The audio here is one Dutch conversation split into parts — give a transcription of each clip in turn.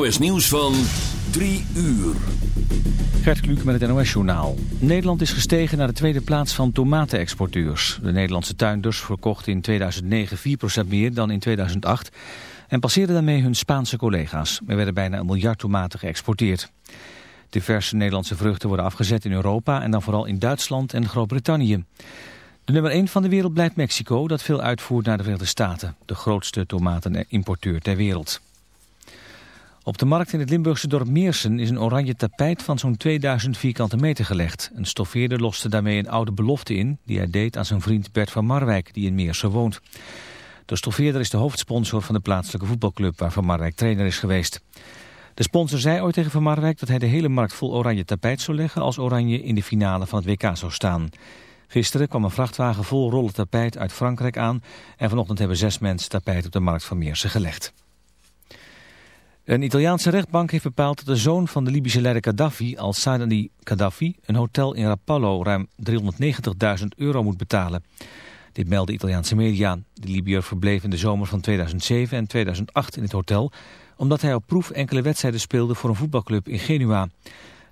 NOS Nieuws van 3 uur. Gert Kluk met het NOS-journaal. Nederland is gestegen naar de tweede plaats van tomatenexporteurs. De Nederlandse tuinders verkochten in 2009 4% meer dan in 2008... en passeerden daarmee hun Spaanse collega's. Er werden bijna een miljard tomaten geëxporteerd. Diverse Nederlandse vruchten worden afgezet in Europa... en dan vooral in Duitsland en Groot-Brittannië. De nummer 1 van de wereld blijft Mexico... dat veel uitvoert naar de Verenigde Staten... de grootste tomatenimporteur ter wereld. Op de markt in het Limburgse dorp Meersen is een oranje tapijt van zo'n 2000 vierkante meter gelegd. Een stoffeerder loste daarmee een oude belofte in die hij deed aan zijn vriend Bert van Marwijk die in Meersen woont. De stoffeerder is de hoofdsponsor van de plaatselijke voetbalclub waar Van Marwijk trainer is geweest. De sponsor zei ooit tegen Van Marwijk dat hij de hele markt vol oranje tapijt zou leggen als Oranje in de finale van het WK zou staan. Gisteren kwam een vrachtwagen vol rollen tapijt uit Frankrijk aan en vanochtend hebben zes mensen tapijt op de markt van Meersen gelegd. Een Italiaanse rechtbank heeft bepaald dat de zoon van de Libische leider Gaddafi, al-Sadani Gaddafi, een hotel in Rapallo ruim 390.000 euro moet betalen. Dit melden Italiaanse media. De Libiër verbleef in de zomer van 2007 en 2008 in het hotel, omdat hij op proef enkele wedstrijden speelde voor een voetbalclub in Genua.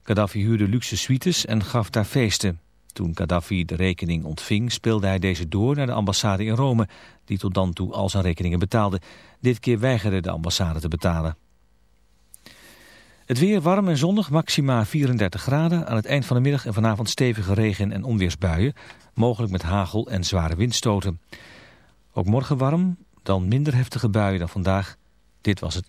Gaddafi huurde luxe suites en gaf daar feesten. Toen Gaddafi de rekening ontving, speelde hij deze door naar de ambassade in Rome, die tot dan toe al zijn rekeningen betaalde. Dit keer weigerde de ambassade te betalen. Het weer warm en zonnig, maxima 34 graden. Aan het eind van de middag en vanavond stevige regen- en onweersbuien. Mogelijk met hagel en zware windstoten. Ook morgen warm, dan minder heftige buien dan vandaag. Dit was het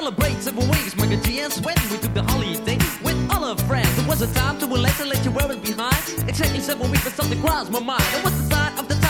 Celebrate several ways, Michael G and Sweat. We took the holiday with all our friends. It was a time to relax and let you wear it behind. Exactly seven weeks, but something crossed my mind. It was the the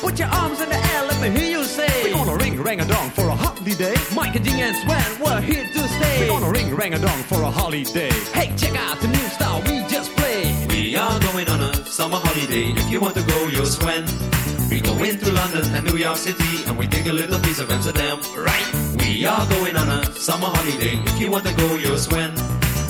Put your arms in the air, let me hear you say. We're gonna ring rang a dong for a holiday Mike and G and Sweat, we're here to stay. We're gonna ring rang a dong for a holiday Hey, check out the new style we just played. We are going on a summer holiday. If you want to go, you'll swim. We go into London and New York City and we take a little piece of Amsterdam, right? We are going on a summer holiday. If you want to go, you'll swim.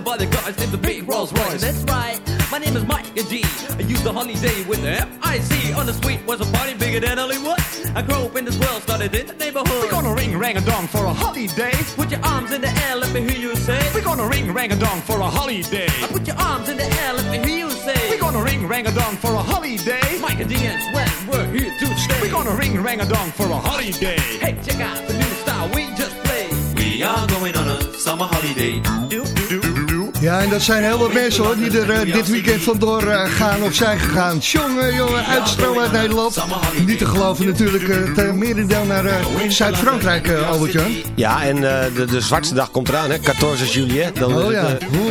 voice. As the guys named the big Rolls Royce. That's right, my name is Mike and G. I use the holiday with the M-I-C. On the street was a party bigger than Hollywood. I grew up in this world, started in the neighborhood. We're gonna ring rang a dong for a holiday. Put your arms in the air, let me hear you say. We're gonna ring rang a dong for a holiday. I put your arms in the air, let me hear you say. We're gonna ring rang a dong for a holiday. Mike and D and Swen, we're here to stay. We're gonna ring rang a dong for a holiday. Hey, check out the new style we just played. We are going on a summer holiday. Ja, en dat zijn heel wat mensen hoor, die er eh, dit weekend vandoor eh, gaan of zijn gegaan. Jongen, jongen, uitstroom uit Nederland. Niet te geloven natuurlijk, het eh, merendeel naar Zuid-Frankrijk, Albert-Jan. Ja, en de, de zwartste dag komt eraan, hè? 14 juillet. Dan is Oh, ja.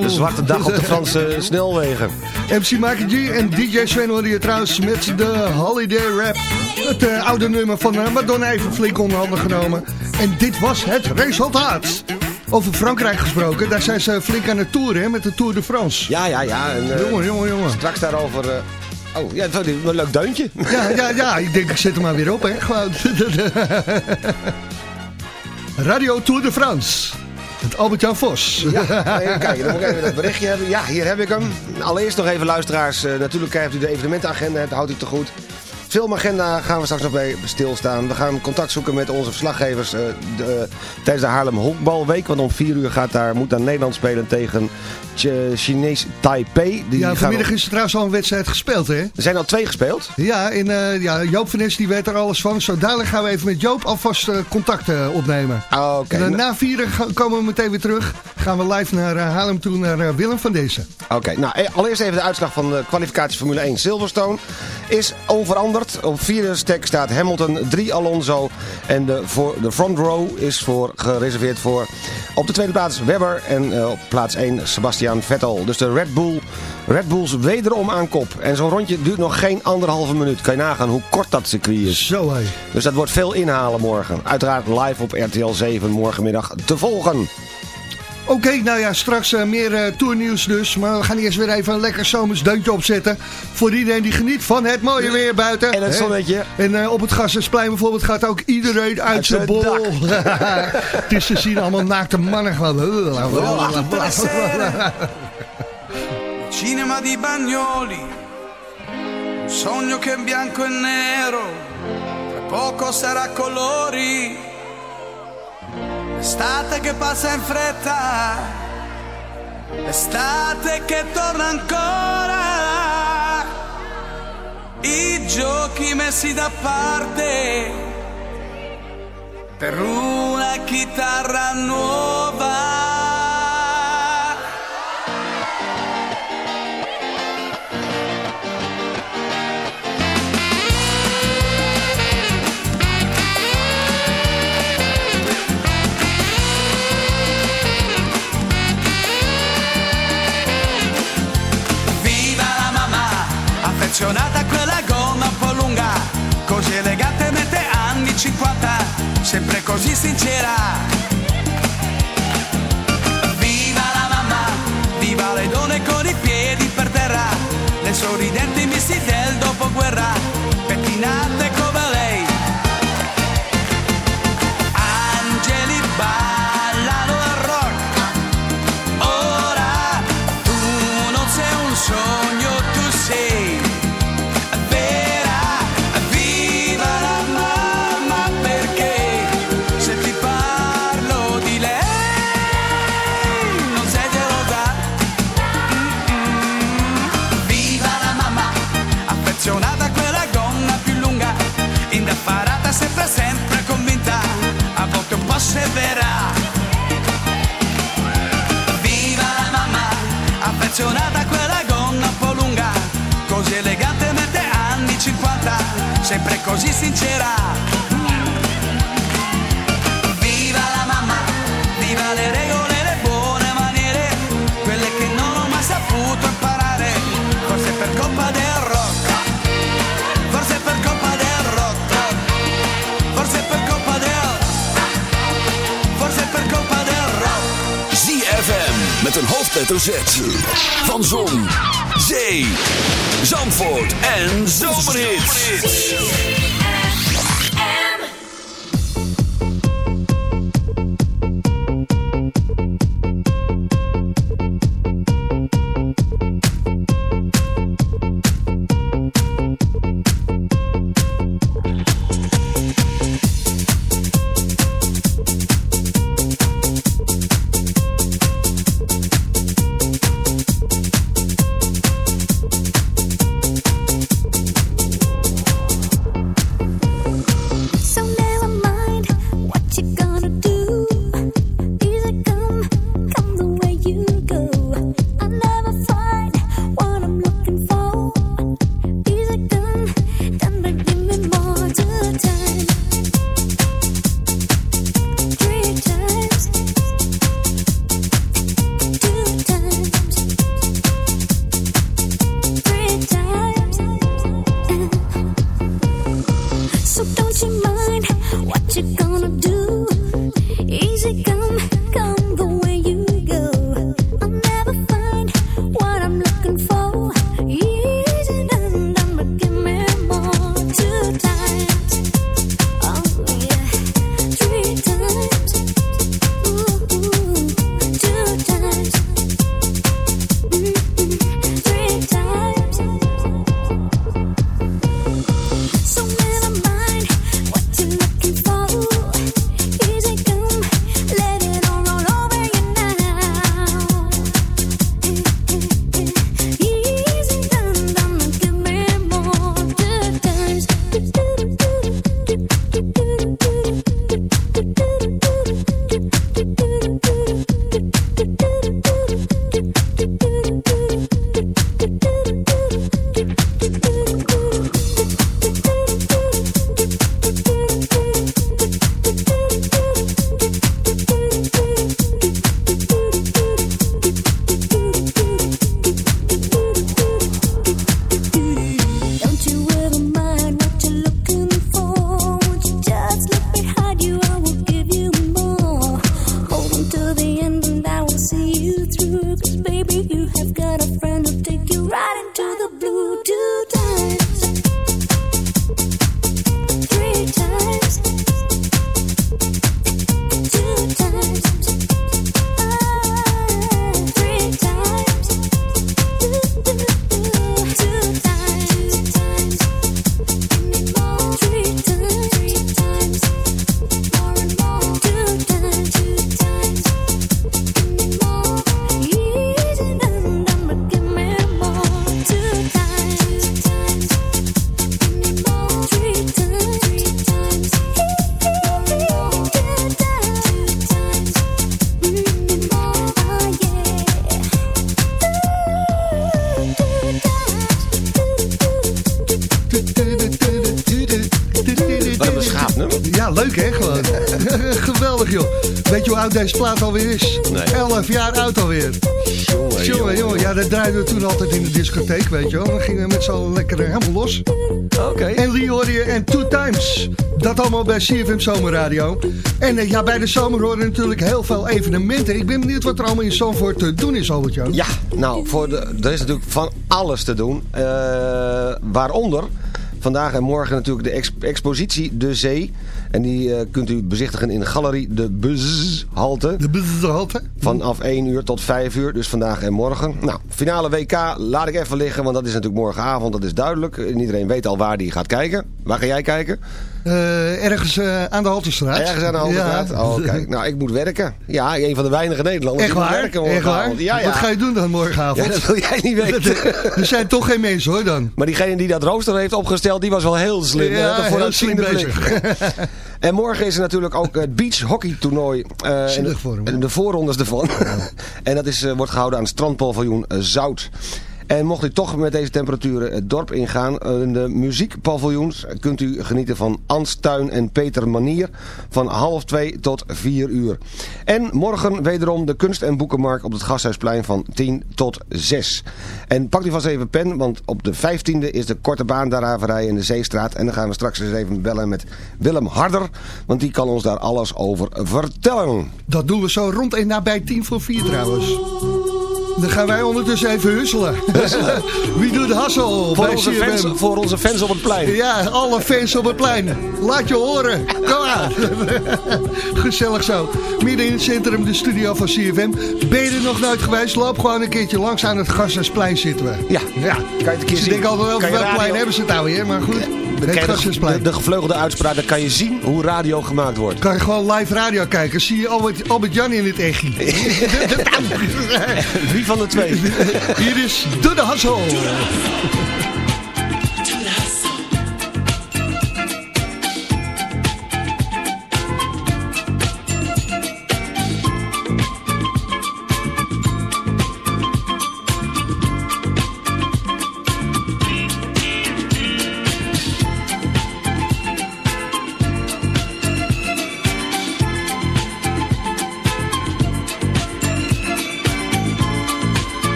de zwarte dag op de Franse snelwegen. MC Mikey G en DJ Sven hoorde je trouwens met de Holiday Rap. Het oude nummer van Madonna even flink onder handen genomen. En dit was het resultaat. Over Frankrijk gesproken, daar zijn ze flink aan het toeren hè, met de Tour de France. Ja, ja, ja. En, eh, Jongen, jongen, jongen. Straks daarover... eh, Oh, ja, dat is een leuk deuntje. Ja, ja, ja, ik denk ik zet hem maar weer op, hè. Gewoon. Radio Tour de France. Met Albert-Jan Vos. Ja, even kijken. Dan moet ik even dat berichtje hebben. Ja, hier heb ik hem. Allereerst nog even luisteraars. eh, natuurlijk krijgt u de evenementenagenda. Dat houdt u te goed. Filmagenda gaan we straks nog bij stilstaan. We gaan contact zoeken met onze verslaggevers eh, de, tijdens de Haarlem Honkbalweek. Want om 4 uur gaat daar, moet daar Nederland spelen tegen Ch- Chinees Taipei. Die Ja, vanmiddag is er trouwens al een wedstrijd gespeeld, hè? Er zijn al twee gespeeld. Ja, en eh, ja, Joop van Nes die weet er alles van. Zo dadelijk gaan we even met Joop alvast eh, contact eh, opnemen. Ah, Oké. Na vieren ga- komen we meteen weer terug. Gaan we live naar Haarlem toe, naar eh, Willem van Dezen. Oké, nou eh, allereerst even de uitslag van de kwalificatie Formule 1 Silverstone. Is onveranderd. Op vierde stek staat Hamilton, 3 Alonso. En de, voor, de front row is voor, gereserveerd voor op de tweede plaats Webber. En eh, op plaats 1 Sebastian Vettel. Dus de Red Bull, Red Bulls wederom aan kop. En zo'n rondje duurt nog geen anderhalve minuut. Kan je nagaan hoe kort dat circuit is. Zo hé. Dus dat wordt veel inhalen morgen. Uiteraard live op RTL 7 morgenmiddag te volgen. Oké, nou ja, straks eh, meer eh, tournieuws dus. Maar we gaan eerst weer even een lekker zomers deuntje opzetten. Voor iedereen die geniet van het mooie weer buiten. En het zonnetje. En eh, op het Gassersplein bijvoorbeeld gaat ook iedereen uit Uit zijn bol. het is te zien allemaal naakte mannen gewoon. Cinema di Bagnoli, un sogno che è bianco e nero, tra poco sarà colori, estate che passa in fretta, estate che torna ancora, i giochi messi da parte per una chitarra nuova. Affezionata a quella gonna un po' lunga, così elegantemente anni 50, sempre così sincera. bij CFM Zomerradio. En eh, ja, bij de zomer horen natuurlijk heel veel evenementen. Ik ben benieuwd wat er allemaal in Zandvoort te doen is, albert Jan. Ja, nou, voor de, er is natuurlijk van alles te doen. Eh, waaronder vandaag en morgen natuurlijk de expositie De Zee. En die eh, kunt u bezichtigen in de galerie De Buzz-halte. De Buzz-halte. Vanaf 1 uur tot 5 uur, dus vandaag en morgen. Nou, finale WK laat ik even liggen, want dat is natuurlijk morgenavond, dat is duidelijk. Iedereen weet al waar die gaat kijken. Waar ga jij kijken? Eh, ergens eh, aan de Haltestraat. Ergens aan de Haltestraat? Ja. Oh, kijk. Nou, ik moet werken. Ja, een van de weinige Nederlanders Echt waar? werken Echt waar? Ja, ja. Wat ga je doen dan morgenavond? Ja, dat wil jij niet weten. er zijn toch geen mensen hoor dan. Maar diegene die dat rooster heeft opgesteld, die was wel heel slim. Ja, heel slim bezig. En morgen is er natuurlijk ook het beach hockey toernooi. Zielig en- de voorrondes ervan. en dat is, wordt gehouden aan het strandpaviljoen Zout. En mocht u toch met deze temperaturen het dorp ingaan, eh, in de muziekpaviljoens kunt u genieten van Ans Tuin en Peter Manier van half twee tot vier uur. En morgen wederom de kunst- en boekenmarkt op het Gasthuisplein van 10 tot 6. En pak u vast even pen, want op de 15e is de korte baan daaraverij in de Zeestraat. En dan gaan we straks eens even bellen met Willem Harder, want die kan ons daar alles over vertellen. Dat doen we zo rond en nabij tien voor vier trouwens. Dan gaan wij ondertussen even husselen. Wie doet de hassel? Voor onze, fans, voor onze fans op het plein. Ja, alle fans op het plein. Laat je horen. Kom aan. Gezellig zo. Midden in het centrum, de studio van CFM. Ben je er nog nooit geweest? Loop gewoon een keertje langs aan het Gasthuisplein zitten we. Ja, ja. kan je het een keer Ze zien. denken altijd je welk plein hebben ze het nou weer. Maar goed, de, de, de gevleugelde uitspraak, dan kan je zien hoe radio gemaakt wordt. Kan je gewoon live radio kijken. Zie je Albert, Albert Jan in het echi. Wie van de twee? Hier is Doe de Hassel.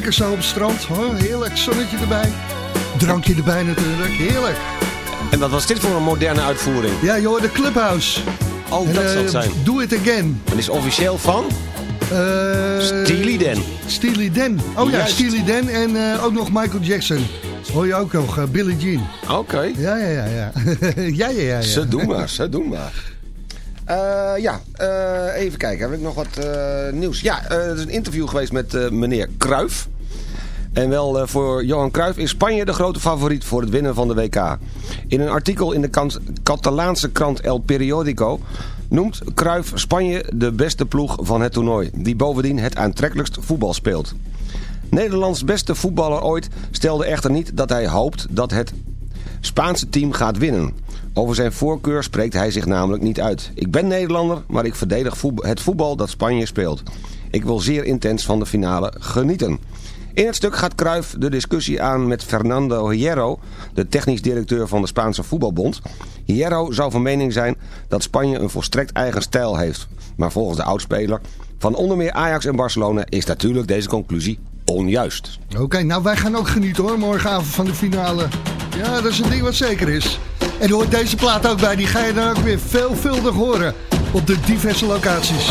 Lekker zo op het strand. Oh, heerlijk, zonnetje erbij. Drankje erbij natuurlijk, heerlijk. En wat was dit voor een moderne uitvoering? Ja, joh, de Clubhouse. Oh, En, dat zal het zijn. Do It Again. Het is officieel van? Eh, Steely Dan. Steely Dan. Oh ja. Steely Dan en eh, ook nog Michael Jackson. Hoor je ook nog, eh, Billie Jean. Oké. Ja, ja, ja. Ja, ja, ja, ja. ja. Ze doen maar, ze doen maar. Eh, ja, even kijken. Heb ik nog wat nieuws? Ja, er is een interview geweest met meneer Kruif. En wel eh, voor Johan Cruijff is Spanje de grote favoriet voor het winnen van de WK. In een artikel in de Catalaanse krant El Periodico noemt Cruijff Spanje de beste ploeg van het toernooi. Die bovendien het aantrekkelijkst voetbal speelt. Nederlands beste voetballer ooit stelde echter niet dat hij hoopt dat het Spaanse team gaat winnen. Over zijn voorkeur spreekt hij zich namelijk niet uit. Ik ben Nederlander, maar ik verdedig het voetbal dat Spanje speelt. Ik wil zeer intens van de finale genieten. In het stuk gaat Cruijff de discussie aan met Fernando Hierro, de technisch directeur van de Spaanse voetbalbond. Hierro zou van mening zijn dat Spanje een volstrekt eigen stijl heeft. Maar volgens de oudspeler van onder meer Ajax en Barcelona is natuurlijk deze conclusie onjuist. Oké, nou wij gaan ook genieten hoor, morgenavond van de finale. Ja, dat is een ding wat zeker is. En hoort deze plaat ook bij, die ga je dan ook weer veelvuldig horen op de diverse locaties.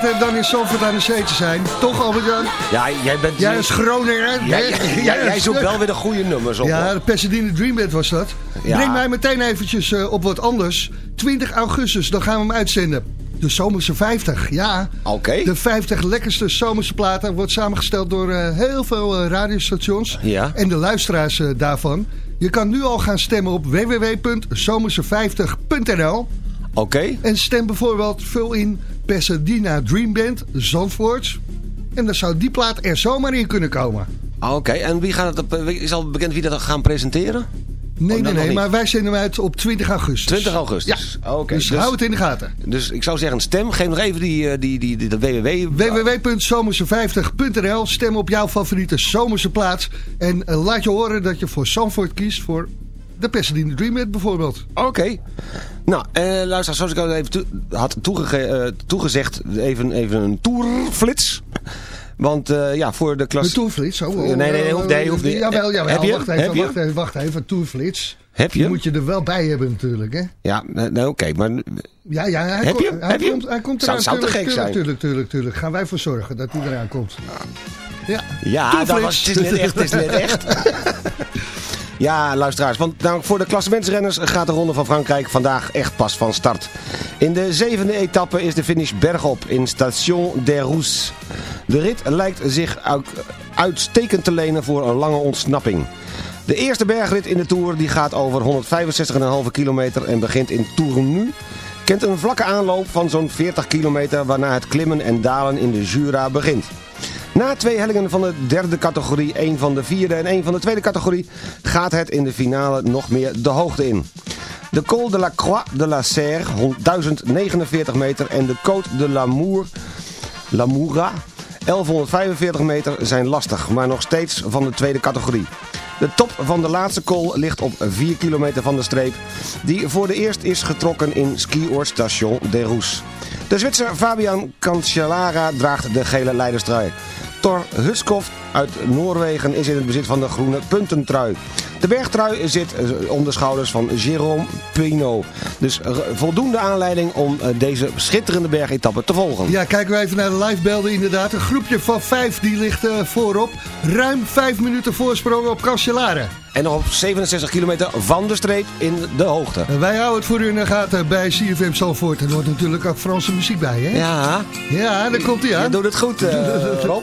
beter dan in Zandvoort aan de zee te zijn. Toch, Albert-Jan? Ja, jij bent... Jij is Groninger, hè? Jij, jij, zoekt wel weer de goede nummers op. Ja, de Pasadena Dream Band was dat. Ja. Breng mij meteen eventjes eh, op wat anders. 20 augustus, dan gaan we hem uitzenden. De Zomerse 50, ja. Oké. De 50 lekkerste zomerse platen wordt samengesteld door eh, heel veel eh, radiostations. Ja. En de luisteraars eh, daarvan. Je kan nu al gaan stemmen op www.zomerse50.nl. Oké. En stem bijvoorbeeld, vul in Pasadena Dream Band, Zandvoort. En dan zou die plaat er zomaar in kunnen komen. Ah, Oké, en wie gaat het, op- is al bekend wie dat gaan presenteren? Nee, Oh, nee, nog nee, niet. maar wij zenden hem uit op 20 augustus. 20 augustus. Ja, Oké, dus, hou het in de gaten. Dus ik zou zeggen, stem. Geef nog even die, eh, die, die, die, de www. www.zomerse50.nl Stem op jouw favoriete zomerse plaats. En eh, laat je horen dat je voor Zandvoort kiest voor de Pasadena Dream Band bijvoorbeeld. Oké. Nou, eh, luister, zoals ik al even had eh, toegezegd, even, even een tourflits. Want eh, ja, voor de klas... Een tourflits? Oh, oh, Nee, nee, nee, hoeft- nee, hoeft niet. Jawel, jawel. Heb je Wacht even, Heb je wacht even, wacht even. Tourflits. Heb je Die moet je er wel bij hebben natuurlijk, hè? Ja, nee, oké, maar... Ja, ja. Hij Heb je? Hij Heb je komt, hij komt Zou- eraan. zou te tuurlijk, gek tuurlijk, zijn. Tuurlijk, tuurlijk, tuurlijk. Gaan wij voor zorgen dat hij eraan komt. Ja, Ja, dat was, het is net echt. Het is net echt. ja, luisteraars. Want nou, voor de klassementsrenners gaat de Ronde van Frankrijk vandaag echt pas van start. In de zevende etappe is de finish bergop in Station des Rousses. De rit lijkt zich uitstekend te lenen voor een lange ontsnapping. De eerste bergrit in de Tour die gaat over 165,5 kilometer en begint in Tournu. Kent een vlakke aanloop van zo'n 40 kilometer waarna het klimmen en dalen in de Jura begint. Na twee hellingen van de derde categorie, één van de vierde en één van de tweede categorie, gaat het in de finale nog meer de hoogte in. De Col de la Croix de la Serre, 1049 meter en de Côte de l'Amour, Lamoura, 1145 meter zijn lastig, maar nog steeds van de tweede categorie. De top van de laatste col ligt op 4 kilometer van de streep, die voor de eerst is getrokken in skioord Station des Rousses. De Zwitser Fabian Cancellara draagt de gele leiderstrui. Thor Hutskov uit Noorwegen is in het bezit van de groene puntentrui. De bergtrui zit eh, om de schouders van Jérôme Pino. Dus eh, voldoende aanleiding om eh, deze schitterende bergetappe te volgen. Ja, kijken we even naar de livebeelden inderdaad. Een groepje van vijf die ligt voorop. Ruim vijf minuten voorsprong op Cancellara. En nog op 67 kilometer van de streep in de hoogte. En wij houden het voor u in de gaten bij CFM Zalvoort. Er hoort natuurlijk ook Franse muziek bij, hè? Ja. Ja, daar komt hij aan. Je doet het goed, Rob.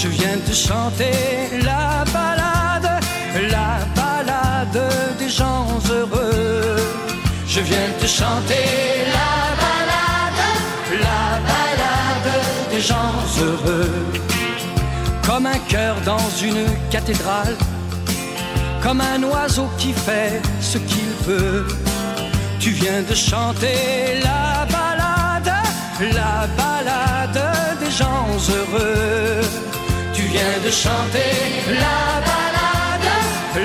Je viens te chanter la balade, la balade des gens heureux. Je viens te chanter la balade, la balade des gens heureux. Comme un cœur dans une cathédrale, comme un oiseau qui fait ce qu'il veut. Tu viens de chanter la balade, la balade des gens heureux. Viens de chanter la balade,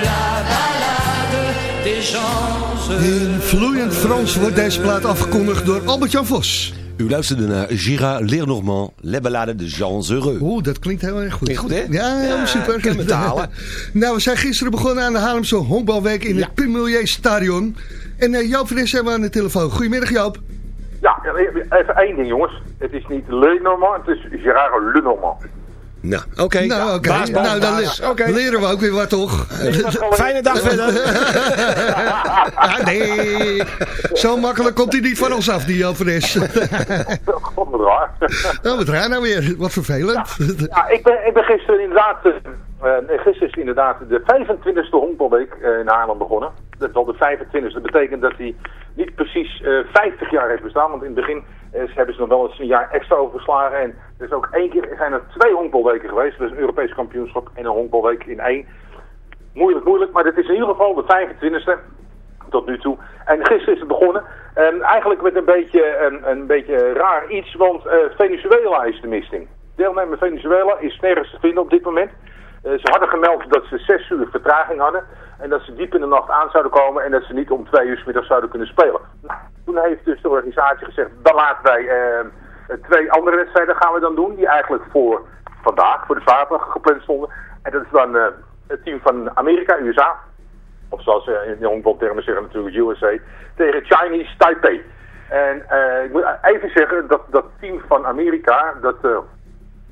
la balade des gens heureux. In vloeiend Frans wordt deze plaat afgekondigd door Albert-Jan Vos. U luisterde naar Gira Leernormand, Les Ballades de Jean Heureux. Oeh, dat klinkt heel erg goed. Klinkt goed, hè? Ja, super. ik ken me talen. nou, we zijn gisteren begonnen aan de Haarlemse honkbalweek in het Pimelier Stadion. En uh, Joop van Nes hebben we aan de telefoon. Goedemiddag Joop. Ja, even één ding jongens. Het is niet Le Normand, het is Gérard Le Normand. Nou, oké. Nou, oké. Baas, baas, nou, dan baas. leren we ook weer wat, toch? Fijne dag verder. ah, nee, zo makkelijk komt hij niet van ons af, die. God, wat raar. nou, wat raar nou weer. Wat vervelend. Ja, ik ben, ik ben gisteren inderdaad, nee, gisteren is inderdaad de 25e honkbalweek eh, in Haarlem begonnen. Dat is al de 25e. Dat betekent dat hij niet precies eh 50 jaar heeft bestaan. Want in het begin eh, hebben ze nog wel eens een jaar extra overgeslagen. En er is ook één keer zijn er twee honkbalweken geweest. Dus een Europees kampioenschap en een honkbalweek in één. Moeilijk, moeilijk. Maar dit is in ieder geval de 25e tot nu toe. En gisteren is het begonnen. En eigenlijk met een beetje een, een beetje raar iets, want eh, Venezuela is de misting. Deelnemer Venezuela is nergens te vinden op dit moment. Eh, ze hadden gemeld dat ze zes uur vertraging hadden. En dat ze diep in de nacht aan zouden komen en dat ze niet om twee uur 's middags zouden kunnen spelen. Nou, toen heeft dus de organisatie gezegd, dan laten wij eh, twee andere wedstrijden gaan we dan doen. Die eigenlijk voor vandaag, voor de zaterdag gepland stonden. En dat is dan eh, het team van Amerika, USA. Of zoals ze in de zeggen natuurlijk USA. Tegen Chinese Taipei. En eh, ik moet even zeggen dat dat team van Amerika, dat eh,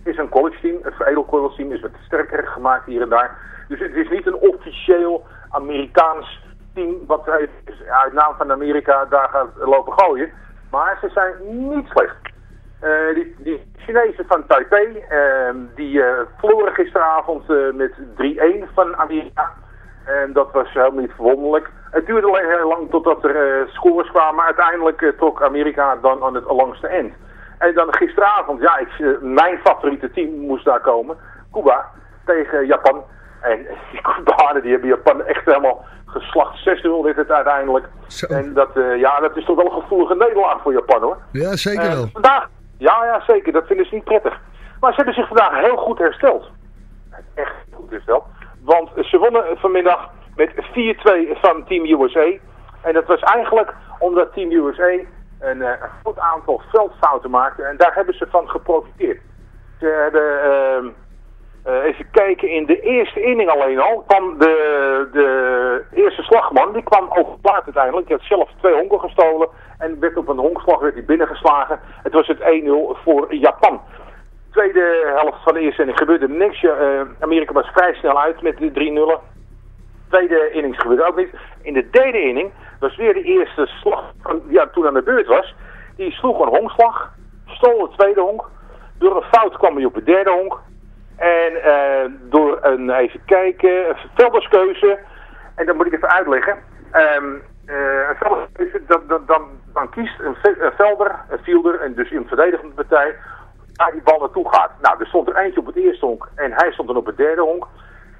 is een college team. Het college team is wat sterker gemaakt hier en daar. Dus het is niet een officieel Amerikaans team wat uit naam van Amerika daar gaat lopen gooien. Maar ze zijn niet slecht. Eh, die, die Chinezen van Taipei, eh, die eh, verloren gisteravond eh, met 3-1 van Amerika. En dat was helemaal niet verwonderlijk. Het duurde heel lang totdat er scores kwamen, maar uiteindelijk trok Amerika dan aan het langste eind. En dan gisteravond, ja, ik, eh, mijn favoriete team moest daar komen, Cuba tegen Japan. En die Kubanen die hebben Japan echt helemaal geslacht. 6-0 werd het uiteindelijk. En dat, eh, ja, dat is toch wel een gevoelige nederlaag voor Japan hoor. Ja, zeker Eh, wel. vandaag, ja, ja, zeker. Dat vinden ze niet prettig. Maar ze hebben zich vandaag heel goed hersteld. Echt goed hersteld. Want ze wonnen vanmiddag met 4-2 van Team USA. En dat was eigenlijk omdat Team USA een, eh, een goed aantal veldfouten maakte. En daar hebben ze van geprofiteerd. Ze hebben, ehm, eh, even kijken, in de eerste inning alleen al kwam de, de eerste slagman, die kwam overplaat uiteindelijk. Die had zelf twee honken gestolen en werd op een honkslag werd hij binnengeslagen. Het was het 1-0 voor Japan. Tweede helft van de eerste inning gebeurde niks. Eh, Amerika was vrij snel uit met de 3-0. Tweede innings gebeurde ook niet. In de derde inning was weer de eerste slag van, ja, toen aan de beurt was. Die sloeg een honkslag, stol de tweede honk. Door een fout kwam hij op de derde honk. En eh, door een, even kijken, een velderskeuze. En dat moet ik even uitleggen. Ehm, eh, een velderskeuze, dan, dan, dan, kiest een velder, een fielder en dus een verdedigende partij waar die bal naartoe gaat. Nou, er stond er eentje op het eerste honk en hij stond dan op het derde honk.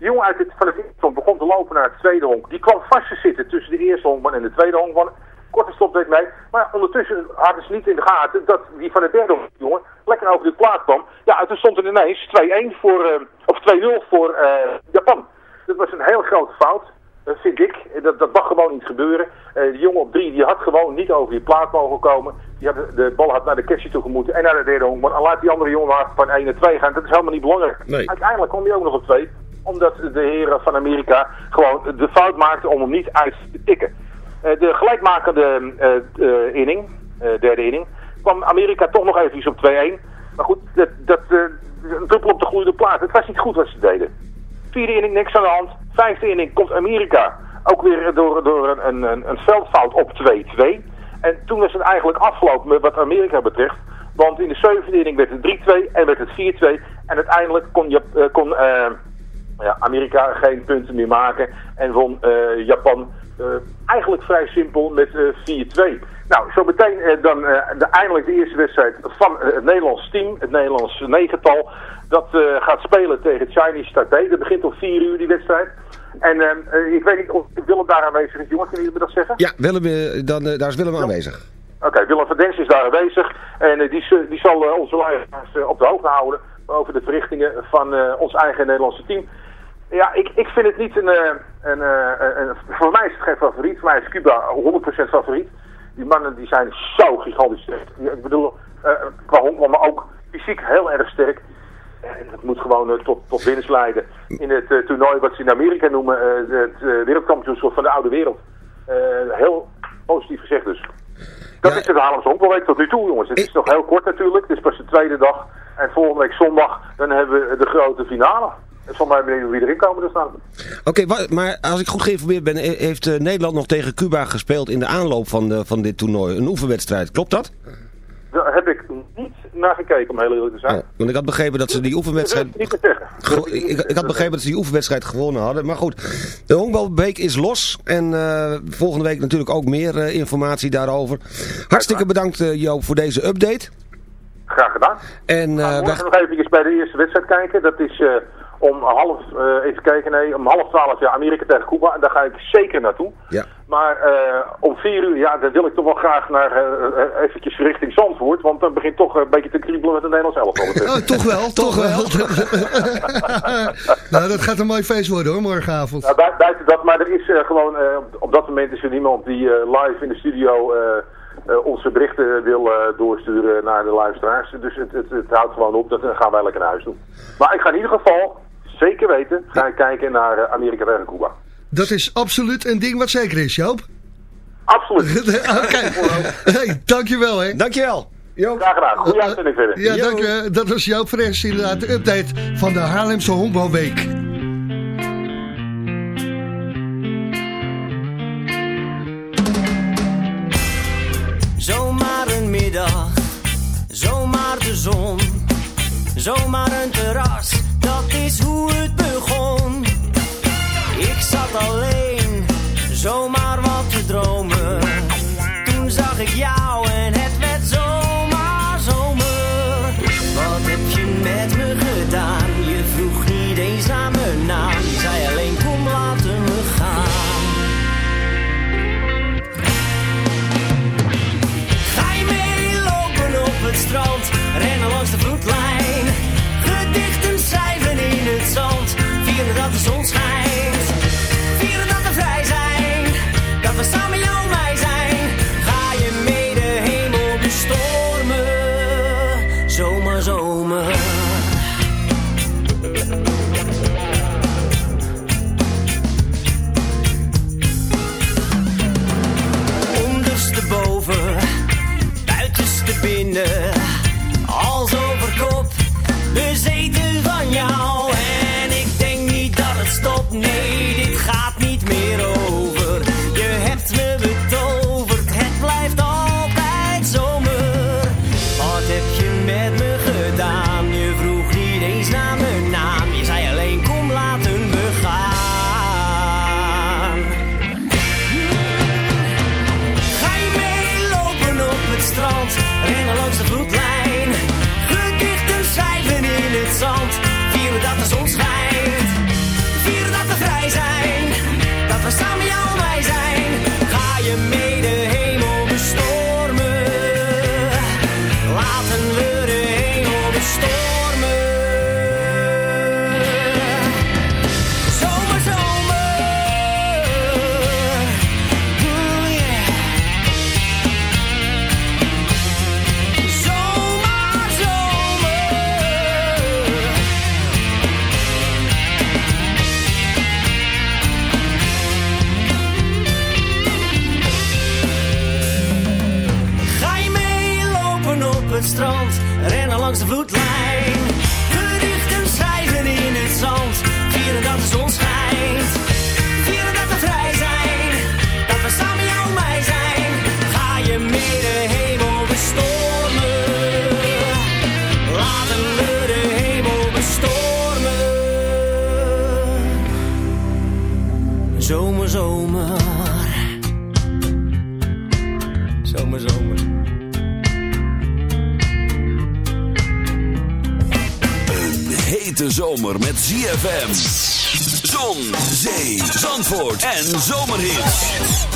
De jongen uit het, van het eerste honk begon te lopen naar het tweede honk. Die kwam vast te zitten tussen de eerste honkman en de tweede honkman. Korte stop deed mee. Maar ondertussen hadden ze niet in de gaten dat die van de derde honk, jongen, lekker over de plaat kwam. Ja, en toen stond er ineens 2-1 voor, eh, of 2-0 voor eh, Japan. Dat was een heel grote fout. Dat vind ik. Dat, dat mag gewoon niet gebeuren. Eh die jongen op drie die had gewoon niet over die plaat mogen komen. Die had, de bal had naar de catcher toe gemoeten en naar de derde honkman. En laat die andere jongen maar van 1 naar 2 gaan. Dat is helemaal niet belangrijk. Nee. Uiteindelijk kwam hij ook nog op 2. Omdat de heren van Amerika gewoon de fout maakten om hem niet uit te tikken. Eh, de gelijkmakende eh, eh, inning, derde inning, kwam Amerika toch nog even op 2-1. Maar goed, dat, dat, een druppel op de gloeiende plaat. Het was niet goed wat ze deden. Vierde inning niks aan de hand. Vijfde inning komt Amerika. Ook weer door, door een, een, een, veldfout op 2-2. En toen was het eigenlijk afgelopen wat Amerika betreft. Want in de zevende inning werd het 3-2 en werd het 4-2. En uiteindelijk kon, eh, kon ja, Amerika geen punten meer maken. En won eh, Japan eh, eigenlijk vrij simpel met eh 4-2. Nou, zo meteen dan de, eindelijk de eerste wedstrijd van het Nederlands team. Het Nederlands negental. Dat gaat spelen tegen Chinese Taipei. Dat begint om 4 uur die wedstrijd. En ik weet niet of Willem daar aanwezig is. Jongens, kunnen jullie me dat zeggen? Ja, Willem, dan, daar is Willem aanwezig. Oké, Willem van Dens is daar aanwezig. En die, die zal onze luisteraars op de hoogte houden over de verrichtingen van ons eigen Nederlandse team. Ja, ik, ik vind het niet een, eh, een, eh, een, een- Voor mij is het geen favoriet. Voor mij is Cuba 100% favoriet. Die mannen die zijn zo gigantisch sterk. Ik bedoel, eh, qua honkbal, maar ook fysiek heel erg sterk. En dat moet gewoon tot, tot winst leiden. In het toernooi wat ze in Amerika noemen, het wereldkampioenschap van de oude wereld. Heel positief gezegd dus. Dat is het Haarlemse Honkbalweek tot nu toe, jongens. Het is nog heel kort natuurlijk. Het is pas de tweede dag. En volgende week zondag, dan hebben we de grote finale. Het zal mij benieuwen wie erin komen te staan. Oké, maar als ik goed geïnformeerd ben, he- heeft eh, Nederland nog tegen Cuba gespeeld in de aanloop van, de, van dit toernooi. Een oefenwedstrijd, klopt dat? Daar heb ik niet naar gekeken, om heel eerlijk te zijn. Oh, want ik had begrepen dat ze die oefenwedstrijd... Niet te zeggen. Gewo- ik, ik, had begrepen dat ze die oefenwedstrijd gewonnen hadden. Maar goed, de honkbalbeek is los. En eh, volgende week natuurlijk ook meer eh, informatie daarover. Hartstikke bedankt eh, Joop voor deze update. Graag gedaan. En wij- Morgen nog even bij de eerste wedstrijd kijken. Dat is om half, eh, even kijken, nee, om half twaalf, ja, Amerika tegen Cuba. En daar ga ik zeker naartoe. Ja. Maar eh, om vier uur, ja, dan wil ik toch wel graag naar eh, eh, eventjes richting Zandvoort. Want dan begint toch een beetje te kriebelen met het Nederlands elftal. Oh, toch wel, toch wel. nou, dat gaat een mooi feest worden hoor, morgenavond. Nou, bui- buiten dat, maar er is gewoon, eh, op- dat moment is er niemand die eh, live in de studio eh, eh, onze berichten wil eh, doorsturen naar de luisteraars. Dus het, het, het houdt gewoon op, dat dan gaan wij lekker naar huis toe. Maar ik ga in ieder geval, zeker weten, ga ik kijken naar eh, Amerika tegen Cuba. Dat is absoluut een ding wat zeker is, Joop. Absoluut. Oké. Hey, dankjewel hè. Dankjewel. Graag gedaan. Goeie uitzending verder. Ja, dank je. Dat was Joop Fres, inderdaad de update van de Haarlemse Honkbalweek. Zomaar een middag, zomaar de zon, zomaar een terras, hoe het Zomer, zomer. Zomer, zomer. Een hete zomer met ZFM. Zon, zee, zandvoort en zomerhits.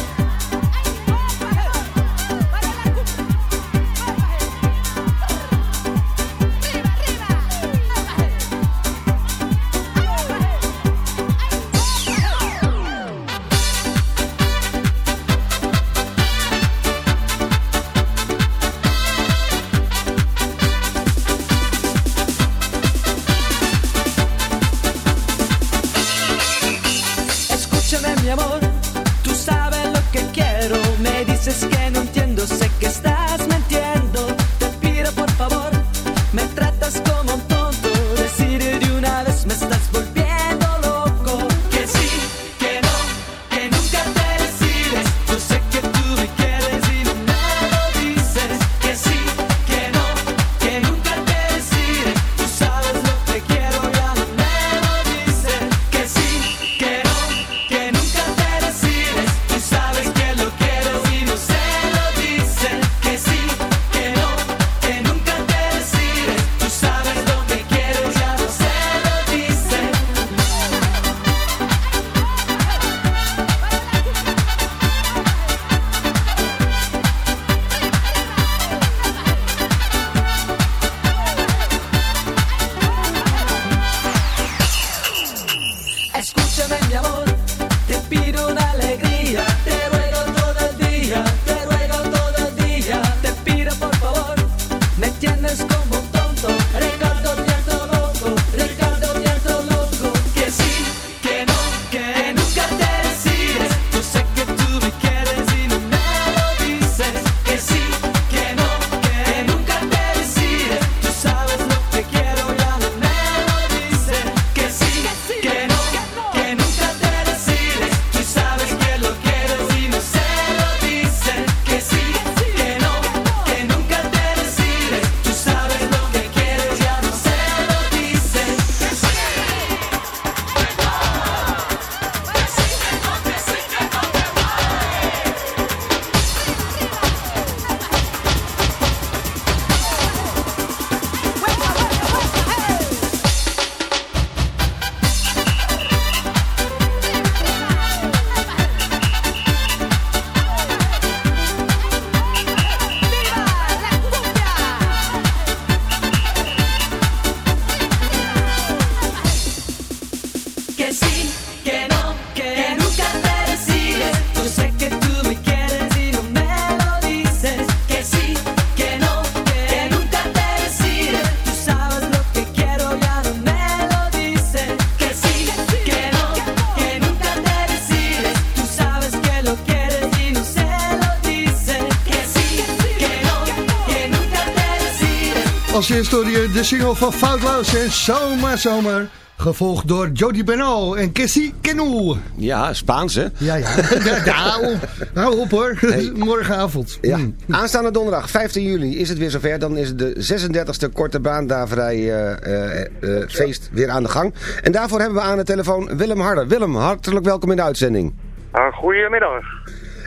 Hoor je de single van Foutloos en Zomer Zomer. Gevolgd door Jody Bernal en Cassie Kenu. Ja, Spaans hè? Ja, ja. ja, ja hou, op. hou op hoor. Morgenavond. Ja. Hmm. Aanstaande donderdag, 15 juli, is het weer zover. Dan is de 36e korte baandaverij eh, eh, eh, feest weer aan de gang. En daarvoor hebben we aan de telefoon Willem Harder. Willem, hartelijk welkom in de uitzending. Ah, goedemiddag.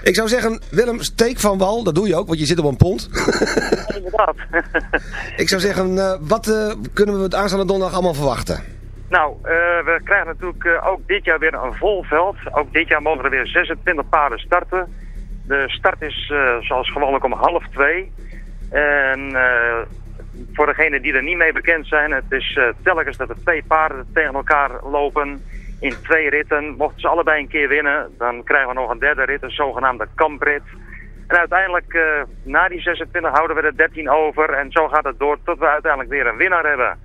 Ik zou zeggen, Willem, steek van wal. Dat doe je ook, want je zit op een pont. Inderdaad. Ik zou zeggen, eh, wat eh, kunnen we het aanstaande donderdag allemaal verwachten? nou, eh, we krijgen natuurlijk ook dit jaar weer een vol veld. Ook dit jaar mogen er weer 26 paarden starten. De start is eh, zoals gewoonlijk om half twee. En voor degenen die er niet mee bekend zijn, het is telkens dat er twee paarden tegen elkaar lopen in twee ritten. Mochten ze allebei een keer winnen, dan krijgen we nog een derde rit, een zogenaamde kamprit. En uiteindelijk, eh, na die 26 houden we er 13 over. En zo gaat het door tot we uiteindelijk weer een winnaar hebben.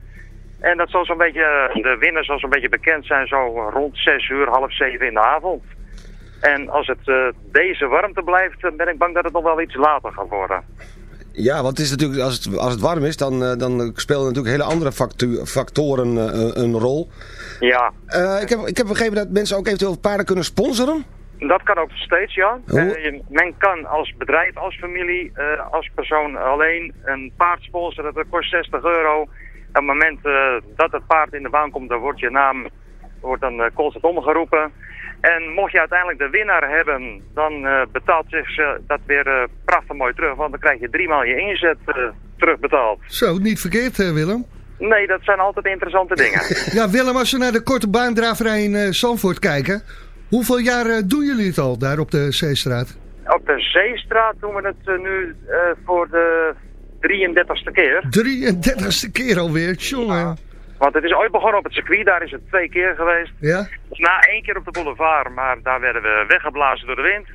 En dat zal zo'n beetje, de winnaar zal zo'n beetje bekend zijn zo rond 6 uur, half 7 in de avond. En als het eh, deze warmte blijft, dan ben ik bang dat het nog wel iets later gaat worden. Ja, want het is natuurlijk, als het, als het warm is, dan, eh, dan spelen natuurlijk hele andere factu- factoren eh, een rol. Ja, Eh, ik, heb, ik heb begrepen dat mensen ook eventueel paarden kunnen sponsoren. Dat kan ook steeds, ja. Hoe- Eh, men kan als bedrijf, als familie, eh, als persoon alleen een paard sponsoren. Dat kost 60 euro. Op het moment eh, dat het paard in de baan komt, dan wordt je naam wordt dan constant omgeroepen. En mocht je uiteindelijk de winnaar hebben, dan betaalt zich dat weer prachtig mooi terug. Want dan krijg je driemaal je inzet terugbetaald. Zo, niet verkeerd eh, Willem. Nee, dat zijn altijd interessante dingen. Ja, Willem, als we naar de korte baandraverij in Zandvoort kijken. Hoeveel jaar eh, doen jullie het al daar op de Zeestraat? Op de Zeestraat doen we het eh, nu eh, voor de 33ste keer. 33ste keer alweer, jongen. Want het is ooit begonnen op het circuit, daar is het twee keer geweest. Ja? Na één keer op de boulevard, maar daar werden we weggeblazen door de wind.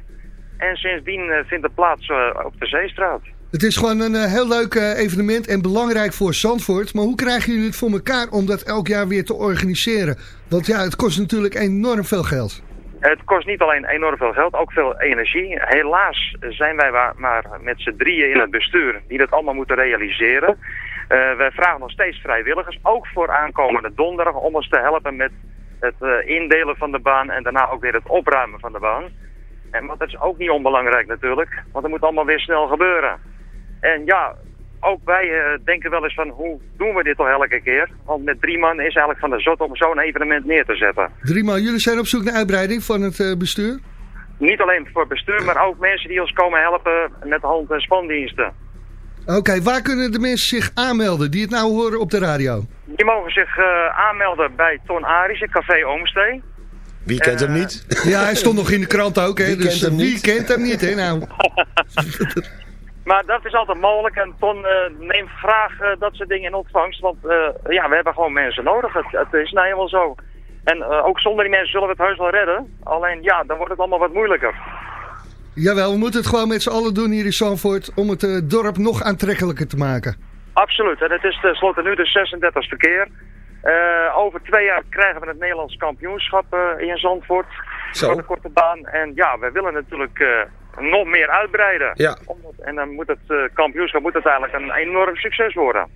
En sindsdien vindt het plaats op de Zeestraat. Het is gewoon een heel leuk evenement en belangrijk voor Zandvoort. Maar hoe krijgen jullie het voor elkaar om dat elk jaar weer te organiseren? Want ja, het kost natuurlijk enorm veel geld. Het kost niet alleen enorm veel geld, ook veel energie. Helaas zijn wij maar met z'n drieën in het bestuur die dat allemaal moeten realiseren. Eh, wij vragen nog steeds vrijwilligers, ook voor aankomende donderdag, om ons te helpen met het eh, indelen van de baan en daarna ook weer het opruimen van de baan. En want dat is ook niet onbelangrijk natuurlijk, want het moet allemaal weer snel gebeuren. En ja, ook wij eh, denken wel eens van hoe doen we dit toch elke keer? Want met drie man is eigenlijk van de zot om zo'n evenement neer te zetten. Driemaal, jullie zijn op zoek naar uitbreiding van het eh, bestuur? Niet alleen voor bestuur, maar ook mensen die ons komen helpen met hand- en spandiensten. Oké, waar kunnen de mensen zich aanmelden die het nou horen op de radio? Die mogen zich eh, aanmelden bij Ton Aris, in Café Oomstee. Wie kent hem niet? Ja, hij stond nog in de krant ook, hè? Wie dus kent hem wie niet? kent hem niet, hè? Nou, Maar dat is altijd mogelijk en Ton eh, neemt graag eh, dat soort dingen in ontvangst. Want eh, ja, we hebben gewoon mensen nodig. Het, het is nou helemaal zo. En ook zonder die mensen zullen we het heus wel redden. Alleen ja, dan wordt het allemaal wat moeilijker. jawel, we moeten het gewoon met z'n allen doen hier in Zandvoort... om het dorp nog aantrekkelijker te maken. Absoluut. En het is tenslotte nu de 36e keer. Over twee jaar krijgen we het Nederlands kampioenschap in Zandvoort. Zo. Voor de korte baan. En ja, we willen natuurlijk nog meer uitbreiden. Ja. En dan moet het eh, kampioenschap moet het eigenlijk een enorm succes worden.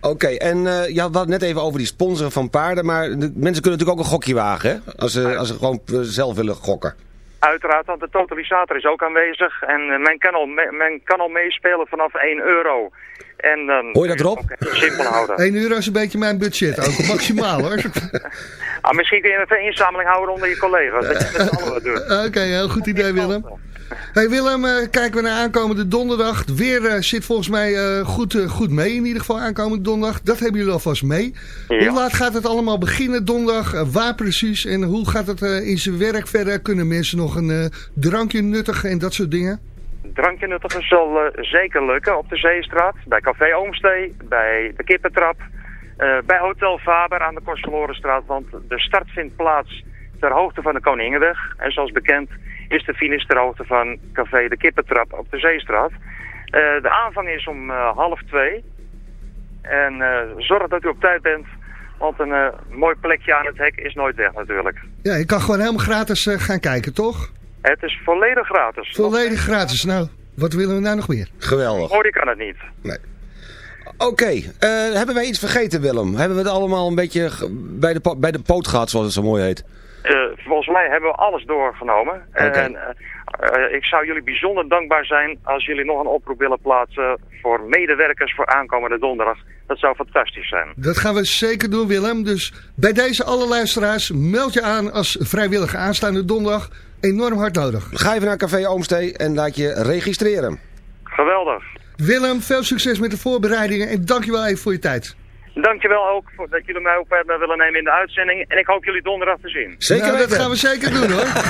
Oké, en eh je had het net even over die sponsoren van paarden, maar de, mensen kunnen natuurlijk ook een gokje wagen, hè? Als ze, als ze gewoon eh, zelf willen gokken. Uiteraard, want de totalisator is ook aanwezig. En men, kan al me- men kan al meespelen vanaf 1 euro. En dan Hoor je dat, het even simpel houden. 1 euro is een beetje mijn budget, ook maximaal hoor. Ah, misschien kun je even een inzameling houden onder je collega's. Dat je allen wat doet. Oké, heel goed idee Willem. Hey Willem, eh, kijken we naar aankomende donderdag. Het weer eh, zit volgens mij eh, goed, goed mee in ieder geval aankomende donderdag. Dat hebben jullie alvast mee. Ja. Hoe laat gaat het allemaal beginnen donderdag? Waar precies? En hoe gaat het in zijn werk verder? Kunnen mensen nog een drankje nuttigen en dat soort dingen? Drankje nuttigen zal zeker lukken op de Zeestraat, bij Café Oomstee, bij de Kippentrap, bij Hotel Faber aan de Kostverlorenstraat, want de start vindt plaats ter hoogte van de Koningenweg. En zoals bekend is de finish ter hoogte van Café de Kippentrap op de Zeestraat. Eh, de aanvang is om eh, half twee. En eh, zorg dat u op tijd bent, want een mooi plekje aan het hek is nooit weg natuurlijk. Ja, je kan gewoon helemaal gratis eh, gaan kijken, toch? Het is volledig gratis. Volledig gratis. Nou, wat willen we nou nog meer? Geweldig. Hoor, kan het niet. Nee. Oké, eh, hebben wij iets vergeten Willem? Hebben we het allemaal een beetje bij de, bij de poot gehad, zoals het zo mooi heet? Eh, volgens mij hebben we alles doorgenomen. En eh, eh, ik zou jullie bijzonder dankbaar zijn als jullie nog een oproep willen plaatsen voor medewerkers voor aankomende donderdag. Dat zou fantastisch zijn. Dat gaan we zeker doen, Willem. Dus bij deze alle luisteraars, meld je aan als vrijwillige aanstaande donderdag. Enorm hard nodig. Ga even naar Café Oomstee en laat je registreren. Geweldig. Willem, veel succes met de voorbereidingen en dankjewel even voor je tijd. Dankjewel ook voor dat jullie mij ook hebben willen nemen in de uitzending. En ik hoop jullie donderdag te zien. nou, dat gaan we zeker doen hoor.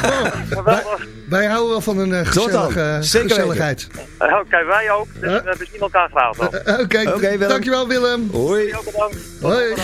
Oh, wij, wij houden wel van een eh, dan. gezellige, Zeker gezelligheid. Eh, Oké, wij ook. Dus we zien elkaar graag. Eh, Oké, dankjewel Willem. Hoi. Bedankt. Hoi.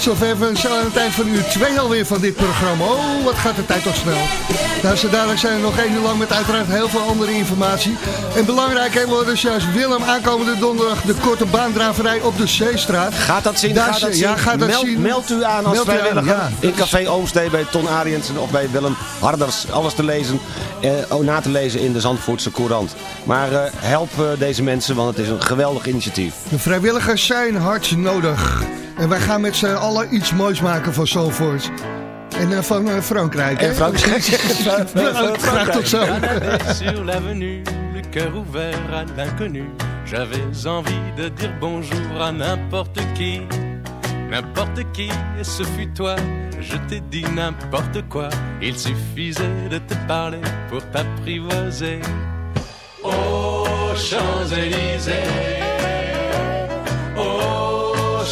Edge of Heaven. Zo aan het eind van uur 2 alweer van dit programma. Oh, wat gaat de tijd toch snel. Nou, zo dadelijk zijn we nog één uur lang met uiteraard heel veel andere informatie. En belangrijk hebben we dus juist Willem aankomende donderdag de korte baandraverij op de Zeestraat. Gaat dat zien? Daar Gaat dat zien? Ja, gaat dat meld, zien. meld u aan als Meld u aan, vrijwilliger. ja. In Café Oomstee bij Ton Ariensen of bij Willem Harders. Alles te lezen, eh, oh, na te lezen in de Zandvoortse Courant. Maar eh, help eh, deze mensen, want het is een geweldig initiatief. De vrijwilligers zijn hard nodig. En wij gaan met z'n allen iets moois maken van Zandvoort. En eh, van eh, Frankrijk. En Frankrijk. Frankrijk. Graag tot zo. Sur l'avenue, le cœur ouvert à l'inconnu. J'avais envie de dire bonjour à n'importe qui. N'importe qui, et ce fut toi. Je t'ai dit n'importe quoi. Il suffisait de te parler pour t'apprivoiser. Aux Champs-Élysées. Aux